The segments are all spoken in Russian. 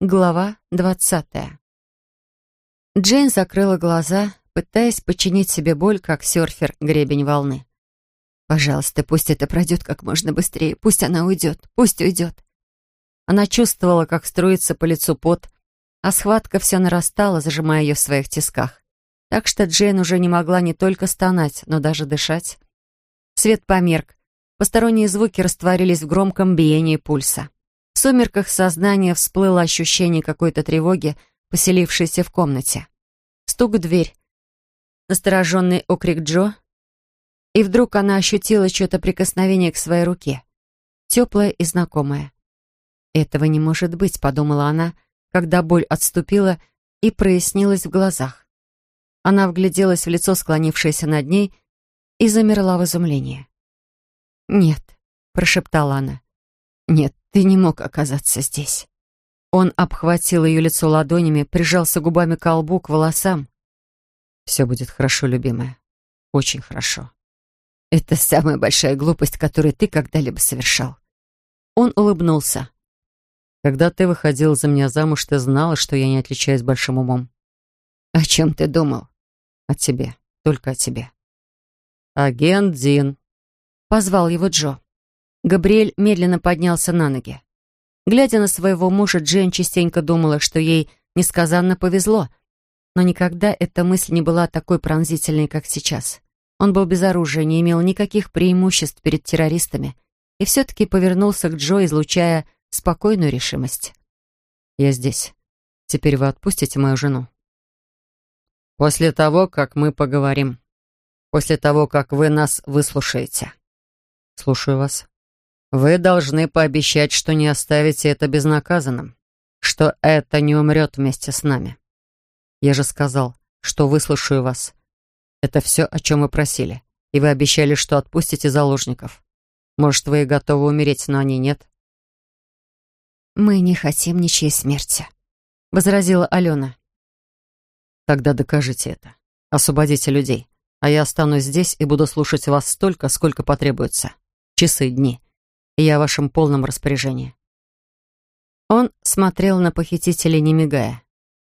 Глава двадцатая. Джейн закрыла глаза, пытаясь подчинить себе боль, как серфер гребень волны. «Пожалуйста, пусть это пройдет как можно быстрее. Пусть она уйдет. Пусть уйдет». Она чувствовала, как струится по лицу пот, а схватка все нарастала, зажимая ее в своих тисках. Так что Джейн уже не могла не только стонать, но даже дышать. Свет померк. Посторонние звуки растворились в громком биении пульса. В сумерках сознания всплыло ощущение какой-то тревоги, поселившейся в комнате. Стук в дверь. Настороженный окрик Джо. И вдруг она ощутила что-то прикосновение к своей руке. Теплое и знакомое. «Этого не может быть», — подумала она, когда боль отступила и прояснилась в глазах. Она вгляделась в лицо, склонившееся над ней, и замерла в изумлении. «Нет», — прошептала она. «Нет, ты не мог оказаться здесь». Он обхватил ее лицо ладонями, прижался губами к лбу, к волосам. «Все будет хорошо, любимая. Очень хорошо. Это самая большая глупость, которую ты когда-либо совершал». Он улыбнулся. «Когда ты выходил за меня замуж, ты знала, что я не отличаюсь большим умом». «О чем ты думал?» «О тебе. Только о тебе». «Агент Дин», — позвал его Джо. Габриэль медленно поднялся на ноги. Глядя на своего мужа, Джейн частенько думала, что ей несказанно повезло. Но никогда эта мысль не была такой пронзительной, как сейчас. Он был без оружия, не имел никаких преимуществ перед террористами и все-таки повернулся к Джо, излучая спокойную решимость. «Я здесь. Теперь вы отпустите мою жену?» «После того, как мы поговорим. После того, как вы нас выслушаете». «Слушаю вас». Вы должны пообещать, что не оставите это безнаказанным, что это не умрет вместе с нами. Я же сказал, что выслушаю вас. Это все, о чем вы просили. И вы обещали, что отпустите заложников. Может, вы и готовы умереть, но они нет. «Мы не хотим ничьей смерти», — возразила Алена. «Тогда докажите это. Освободите людей. А я останусь здесь и буду слушать вас столько, сколько потребуется. Часы, дни я в вашем полном распоряжении». Он смотрел на похитителей, не мигая.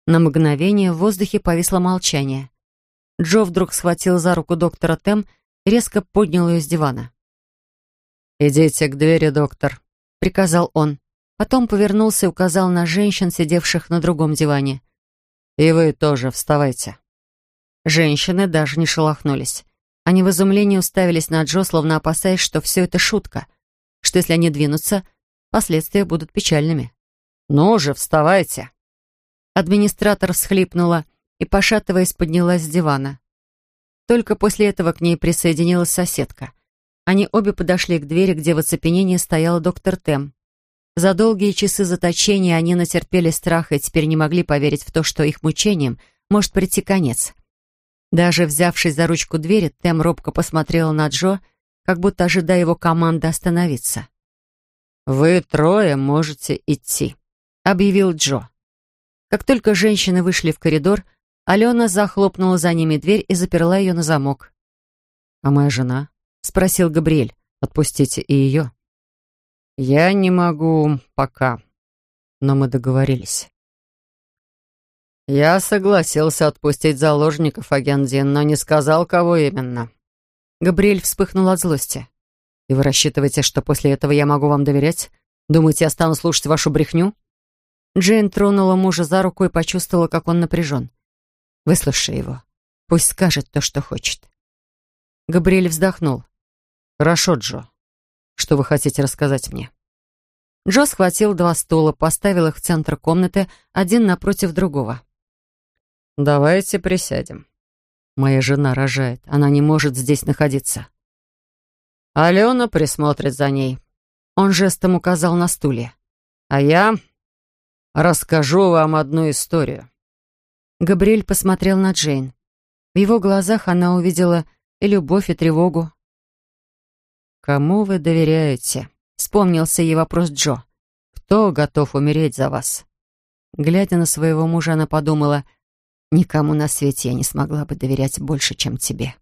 На мгновение в воздухе повисло молчание. Джо вдруг схватил за руку доктора Тем и резко поднял ее с дивана. «Идите к двери, доктор», — приказал он. Потом повернулся и указал на женщин, сидевших на другом диване. «И вы тоже вставайте». Женщины даже не шелохнулись. Они в изумлении уставились на Джо, словно опасаясь, что все это шутка — что если они двинутся, последствия будут печальными. «Ну же, вставайте!» Администратор всхлипнула и, пошатываясь, поднялась с дивана. Только после этого к ней присоединилась соседка. Они обе подошли к двери, где в оцепенении стоял доктор Тем. За долгие часы заточения они натерпели страха и теперь не могли поверить в то, что их мучениям может прийти конец. Даже взявшись за ручку двери, Тем робко посмотрела на Джо как будто ожидая его команды остановиться. «Вы трое можете идти», — объявил Джо. Как только женщины вышли в коридор, Алена захлопнула за ними дверь и заперла ее на замок. «А моя жена?» — спросил Габриэль. «Отпустите и ее». «Я не могу пока, но мы договорились». «Я согласился отпустить заложников, агент Дин, но не сказал, кого именно. Габриэль вспыхнул от злости. «И вы рассчитываете, что после этого я могу вам доверять? Думаете, я стану слушать вашу брехню?» Джейн тронула мужа за руку и почувствовала, как он напряжен. «Выслушай его. Пусть скажет то, что хочет». Габриэль вздохнул. «Хорошо, Джо. Что вы хотите рассказать мне?» Джо схватил два стула, поставил их в центр комнаты, один напротив другого. «Давайте присядем», Моя жена рожает. Она не может здесь находиться. Алена присмотрит за ней. Он жестом указал на стуле. А я расскажу вам одну историю. Габриэль посмотрел на Джейн. В его глазах она увидела и любовь, и тревогу. «Кому вы доверяете?» — вспомнился ей вопрос Джо. «Кто готов умереть за вас?» Глядя на своего мужа, она подумала — Никому на свете я не смогла бы доверять больше, чем тебе.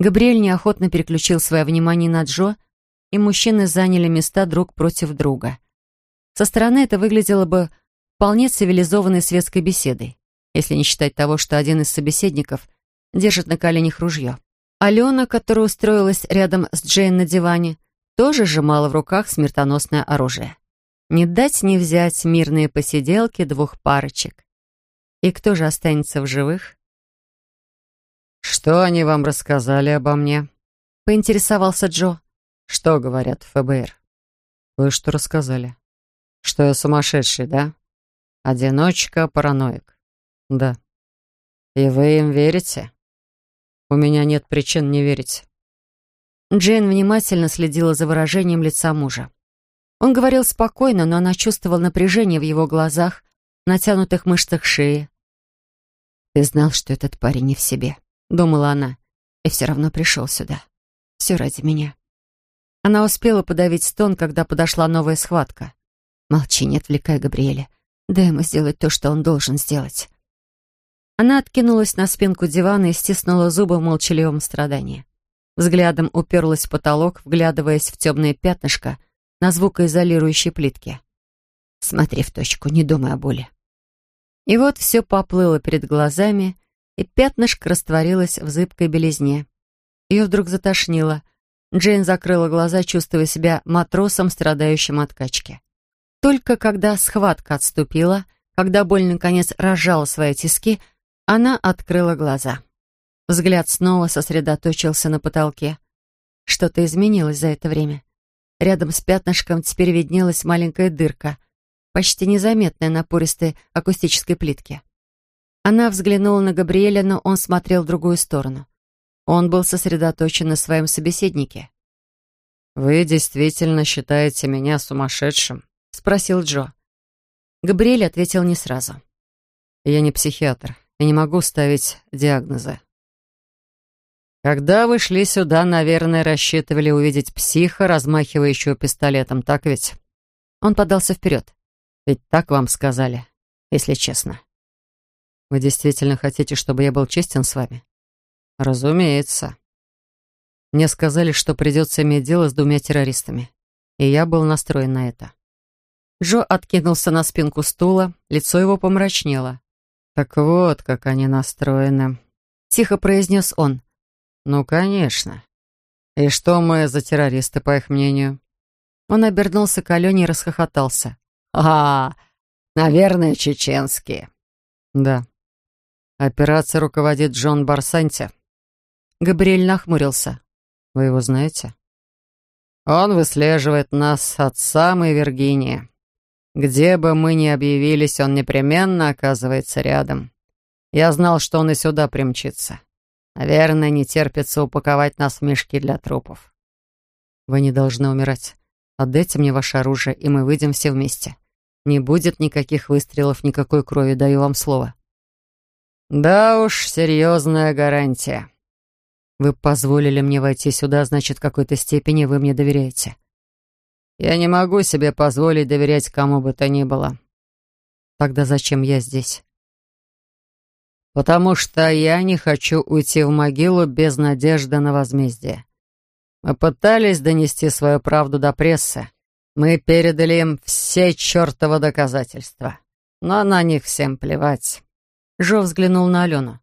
Габриэль неохотно переключил свое внимание на Джо, и мужчины заняли места друг против друга. Со стороны это выглядело бы вполне цивилизованной светской беседой, если не считать того, что один из собеседников держит на коленях ружье. Алена, которая устроилась рядом с Джейн на диване, тоже сжимала в руках смертоносное оружие. Не дать не взять мирные посиделки двух парочек. И кто же останется в живых? «Что они вам рассказали обо мне?» — поинтересовался Джо. «Что говорят в ФБР?» «Вы что рассказали?» «Что я сумасшедший, да? Одиночка, параноик?» «Да». «И вы им верите?» «У меня нет причин не верить». Джейн внимательно следила за выражением лица мужа. Он говорил спокойно, но она чувствовала напряжение в его глазах, натянутых мышцах шеи. «Ты знал, что этот парень не в себе», — думала она, «и все равно пришел сюда. Все ради меня». Она успела подавить стон, когда подошла новая схватка. «Молчи, не отвлекай Габриэля. Дай ему сделать то, что он должен сделать». Она откинулась на спинку дивана и стиснула зубы в молчаливом страдании. Взглядом уперлась в потолок, вглядываясь в темное пятнышко на звукоизолирующей плитке. «Смотри в точку, не думай о боли». И вот все поплыло перед глазами, и пятнышко растворилось в зыбкой белизне. Ее вдруг затошнило. Джейн закрыла глаза, чувствуя себя матросом, страдающим от качки. Только когда схватка отступила, когда боль наконец разжала свои тиски, она открыла глаза. Взгляд снова сосредоточился на потолке. Что-то изменилось за это время. Рядом с пятнышком теперь виднелась маленькая дырка, почти незаметная на пористой акустической плитке. Она взглянула на Габриэля, но он смотрел в другую сторону. Он был сосредоточен на своем собеседнике. «Вы действительно считаете меня сумасшедшим?» — спросил Джо. Габриэль ответил не сразу. «Я не психиатр и не могу ставить диагнозы. Когда вы шли сюда, наверное, рассчитывали увидеть психа, размахивающего пистолетом, так ведь? Он подался вперед. Ведь так вам сказали, если честно. Вы действительно хотите, чтобы я был честен с вами? Разумеется. Мне сказали, что придется иметь дело с двумя террористами, и я был настроен на это. Джо откинулся на спинку стула, лицо его помрачнело. «Так вот, как они настроены», — тихо произнес он. «Ну, конечно. И что мы за террористы, по их мнению?» Он обернулся к Алене и расхохотался. «А, наверное, чеченские». «Да. Операция руководит Джон Барсанти». Габриэль нахмурился. «Вы его знаете?» «Он выслеживает нас от самой Виргинии. Где бы мы ни объявились, он непременно оказывается рядом. Я знал, что он и сюда примчится. Наверное, не терпится упаковать нас в мешки для трупов. Вы не должны умирать. Отдайте мне ваше оружие, и мы выйдем все вместе. Не будет никаких выстрелов, никакой крови, даю вам слово. Да уж, серьезная гарантия. Вы позволили мне войти сюда, значит, в какой-то степени вы мне доверяете. Я не могу себе позволить доверять кому бы то ни было. Тогда зачем я здесь? потому что я не хочу уйти в могилу без надежды на возмездие. Мы пытались донести свою правду до прессы. Мы передали им все чертовы доказательства. Но на них всем плевать. Жо взглянул на Алену.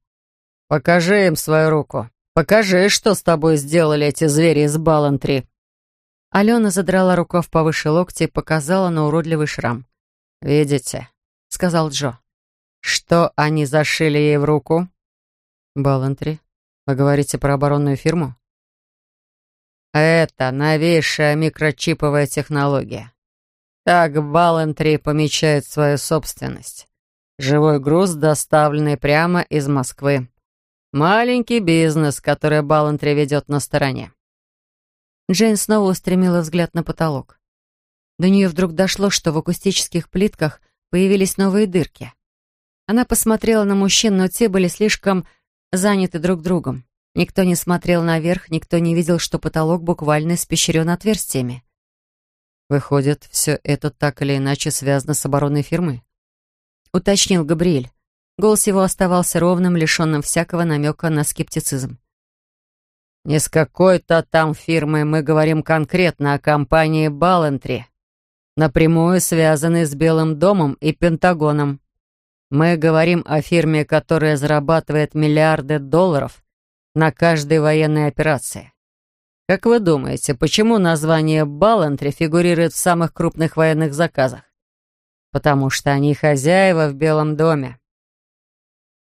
«Покажи им свою руку. Покажи, что с тобой сделали эти звери из Балантри». Алена задрала рукав повыше локтя и показала на уродливый шрам. «Видите?» — сказал Джо. Что они зашили ей в руку? Балантри. Вы говорите про оборонную фирму? Это новейшая микрочиповая технология. Так Балантри помечает свою собственность. Живой груз, доставленный прямо из Москвы. Маленький бизнес, который Балантри ведет на стороне. Джейн снова устремила взгляд на потолок. До нее вдруг дошло, что в акустических плитках появились новые дырки. Она посмотрела на мужчин, но те были слишком заняты друг другом. Никто не смотрел наверх, никто не видел, что потолок буквально испещрен отверстиями. «Выходит, все это так или иначе связано с оборонной фирмой?» — уточнил Габриэль. Голос его оставался ровным, лишенным всякого намека на скептицизм. «Не с какой-то там фирмой мы говорим конкретно о компании Балентри. напрямую связаны с Белым домом и Пентагоном. Мы говорим о фирме, которая зарабатывает миллиарды долларов на каждой военной операции. Как вы думаете, почему название Балантри фигурирует в самых крупных военных заказах? Потому что они хозяева в Белом доме.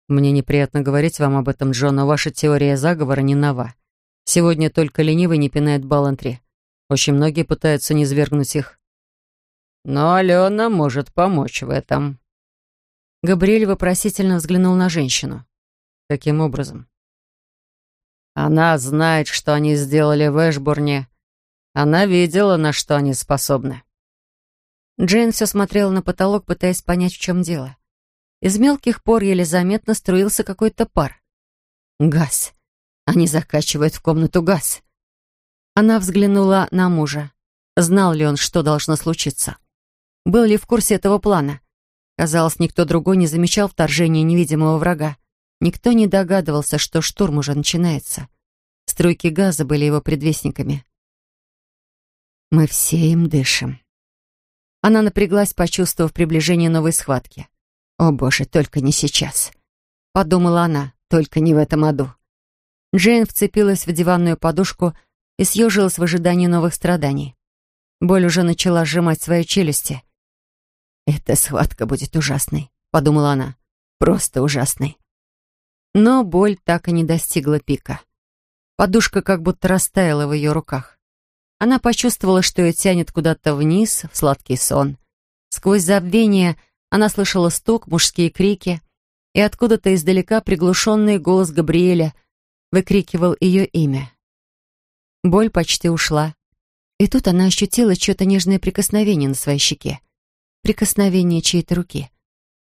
Мне неприятно говорить вам об этом, Джон, но ваша теория заговора не нова. Сегодня только ленивый не пинает Балантри. Очень многие пытаются не свергнуть их. Но Алена может помочь в этом. Габриэль вопросительно взглянул на женщину. Каким образом? Она знает, что они сделали в Эшбурне. Она видела, на что они способны. Джейн все смотрела на потолок, пытаясь понять, в чем дело. Из мелких пор еле заметно струился какой-то пар. Газ. Они закачивают в комнату газ. Она взглянула на мужа. Знал ли он, что должно случиться? Был ли в курсе этого плана? Казалось, никто другой не замечал вторжения невидимого врага. Никто не догадывался, что штурм уже начинается. Струйки газа были его предвестниками. «Мы все им дышим». Она напряглась, почувствовав приближение новой схватки. «О, Боже, только не сейчас!» Подумала она, только не в этом аду. Джейн вцепилась в диванную подушку и съежилась в ожидании новых страданий. Боль уже начала сжимать свои челюсти. «Эта схватка будет ужасной», — подумала она. «Просто ужасной». Но боль так и не достигла пика. Подушка как будто растаяла в ее руках. Она почувствовала, что ее тянет куда-то вниз, в сладкий сон. Сквозь забвение — она слышала стук, мужские крики, и откуда-то издалека приглушенный голос Габриэля выкрикивал ее имя. Боль почти ушла. И тут она ощутила чье-то нежное прикосновение на своей щеке. Прикосновение чьей-то руки.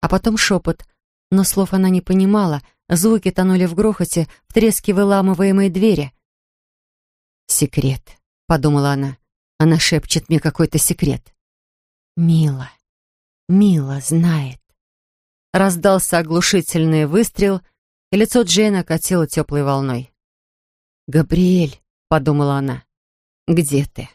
А потом шепот, но слов она не понимала, звуки тонули в грохоте, в треске выламываемой двери. «Секрет», — подумала она. Она шепчет мне какой-то секрет. «Мила». Мила знает. Раздался оглушительный выстрел, и лицо Джейна катило теплой волной. «Габриэль», — подумала она, — «где ты?»